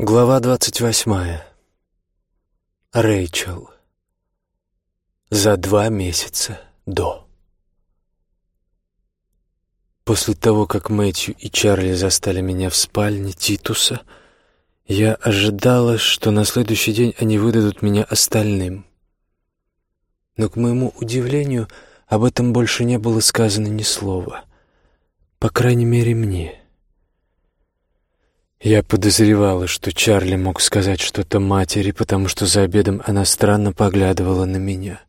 Глава двадцать восьмая. Рэйчел. За два месяца до. После того, как Мэтью и Чарли застали меня в спальне Титуса, я ожидала, что на следующий день они выдадут меня остальным. Но, к моему удивлению, об этом больше не было сказано ни слова. По крайней мере, мне. Я подозревала, что Чарли мог сказать что-то матери, потому что за обедом она странно поглядывала на меня.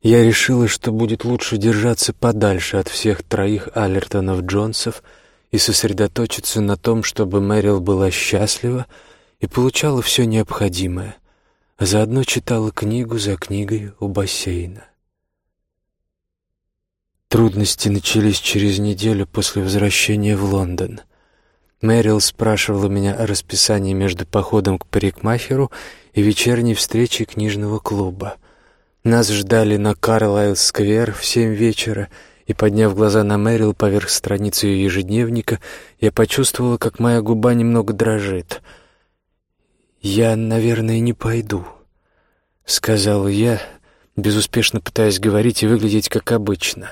Я решила, что будет лучше держаться подальше от всех троих Аллертонов-Джонсов и сосредоточиться на том, чтобы Мэрил была счастлива и получала все необходимое, а заодно читала книгу за книгой у бассейна. Трудности начались через неделю после возвращения в Лондон. Мэрил спрашивала меня о расписании между походом к парикмахеру и вечерней встречей книжного клуба. Нас ждали на Карлайл-сквер в семь вечера, и, подняв глаза на Мэрил поверх страницы ее ежедневника, я почувствовала, как моя губа немного дрожит. «Я, наверное, не пойду», — сказала я, безуспешно пытаясь говорить и выглядеть как обычно.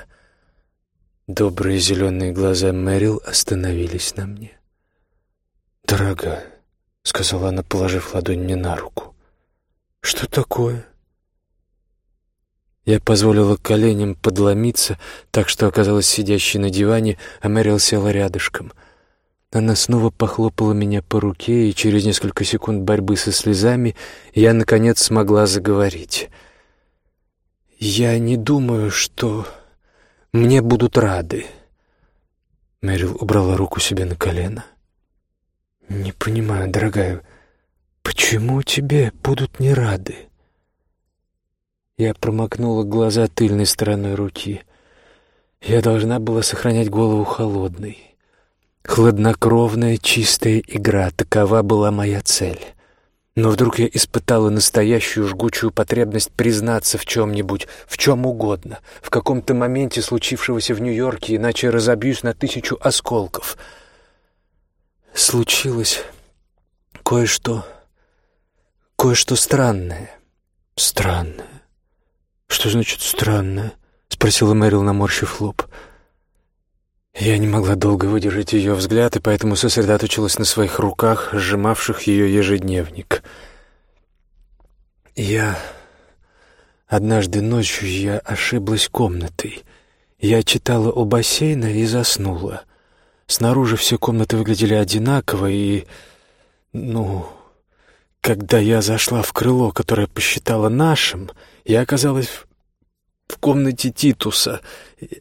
Добрые зеленые глаза Мэрил остановились на мне. «Дорогая», — сказала она, положив ладонь мне на руку, — «что такое?» Я позволила коленям подломиться, так что оказалась сидящей на диване, а Мэрил села рядышком. Она снова похлопала меня по руке, и через несколько секунд борьбы со слезами я, наконец, смогла заговорить. «Я не думаю, что мне будут рады». Мэрил убрала руку себе на колено. — «Не понимаю, дорогая, почему тебе будут не рады?» Я промокнула глаза тыльной стороной руки. Я должна была сохранять голову холодной. Хладнокровная, чистая игра — такова была моя цель. Но вдруг я испытала настоящую жгучую потребность признаться в чем-нибудь, в чем угодно, в каком-то моменте случившегося в Нью-Йорке, иначе разобьюсь на тысячу осколков — случилось кое-что, кое-что странное. Странное? Что значит странное? Спросила Мэрил, наморщив лоб. Я не могла долго выдержать ее взгляд, и поэтому сосредоточилась на своих руках, сжимавших ее ежедневник. Я... Однажды ночью я ошиблась комнатой. Я читала у бассейна и заснула. Снаружи все комнаты выглядели одинаково, и... Ну... Когда я зашла в крыло, которое посчитала нашим, я оказалась в комнате Титуса.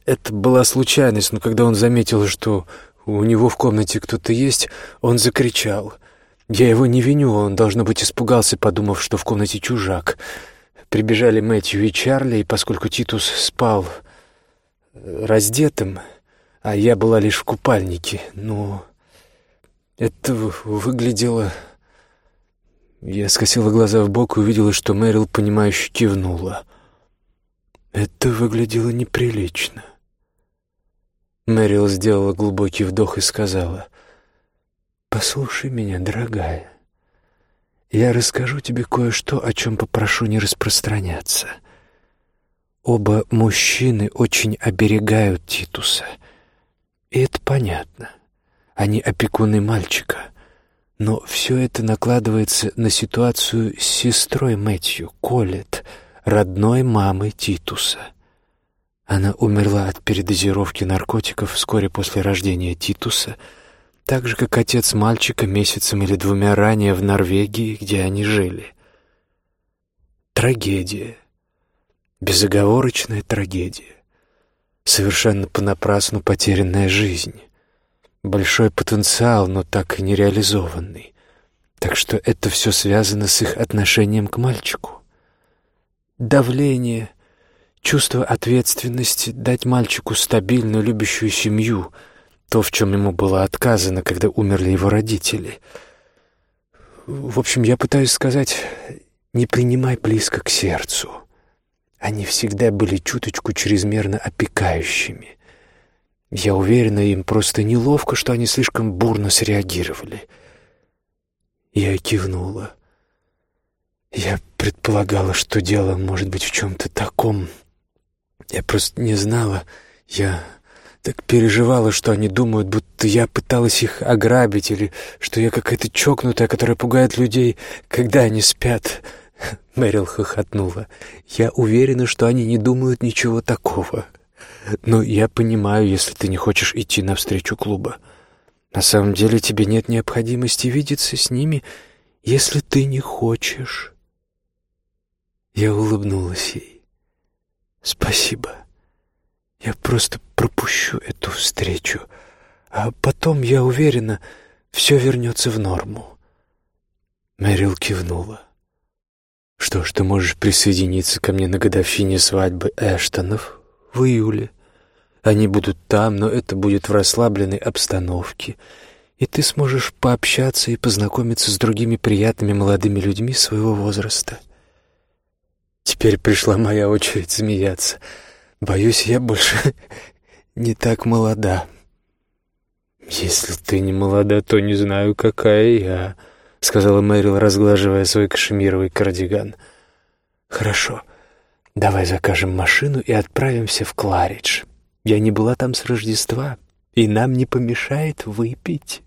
Это была случайность, но когда он заметил, что у него в комнате кто-то есть, он закричал. Я его не виню, он, должно быть, испугался, подумав, что в комнате чужак. Прибежали Мэтью и Чарли, и поскольку Титус спал раздетым, а я была лишь в купальнике. Но это выглядело... Я скосила глаза в бок и увидела, что Мэрил, понимающе кивнула. Это выглядело неприлично. Мэрил сделала глубокий вдох и сказала, «Послушай меня, дорогая. Я расскажу тебе кое-что, о чем попрошу не распространяться. Оба мужчины очень оберегают Титуса». И это понятно. Они опекуны мальчика. Но все это накладывается на ситуацию с сестрой Мэтью, Колет, родной мамой Титуса. Она умерла от передозировки наркотиков вскоре после рождения Титуса, так же, как отец мальчика месяцем или двумя ранее в Норвегии, где они жили. Трагедия. Безоговорочная трагедия. Совершенно понапрасну потерянная жизнь. Большой потенциал, но так и не реализованный. Так что это все связано с их отношением к мальчику. Давление, чувство ответственности, дать мальчику стабильную, любящую семью — то, в чем ему было отказано, когда умерли его родители. В общем, я пытаюсь сказать, не принимай близко к сердцу. Они всегда были чуточку чрезмерно опекающими. Я уверена, им просто неловко, что они слишком бурно среагировали. Я кивнула. Я предполагала, что дело может быть в чем-то таком. Я просто не знала. Я так переживала, что они думают, будто я пыталась их ограбить, или что я какая-то чокнутая, которая пугает людей, когда они спят. Мэрил хохотнула. «Я уверена, что они не думают ничего такого. Но я понимаю, если ты не хочешь идти навстречу клуба. На самом деле тебе нет необходимости видеться с ними, если ты не хочешь». Я улыбнулась ей. «Спасибо. Я просто пропущу эту встречу, а потом, я уверена, все вернется в норму». Мэрил кивнула. «Что ж, ты можешь присоединиться ко мне на годовщине свадьбы Эштонов в июле. Они будут там, но это будет в расслабленной обстановке, и ты сможешь пообщаться и познакомиться с другими приятными молодыми людьми своего возраста». Теперь пришла моя очередь смеяться. Боюсь, я больше не так молода. «Если ты не молода, то не знаю, какая я», — сказала Мэрил, разглаживая свой кашемировый кардиган. «Хорошо, давай закажем машину и отправимся в Кларидж. Я не была там с Рождества, и нам не помешает выпить».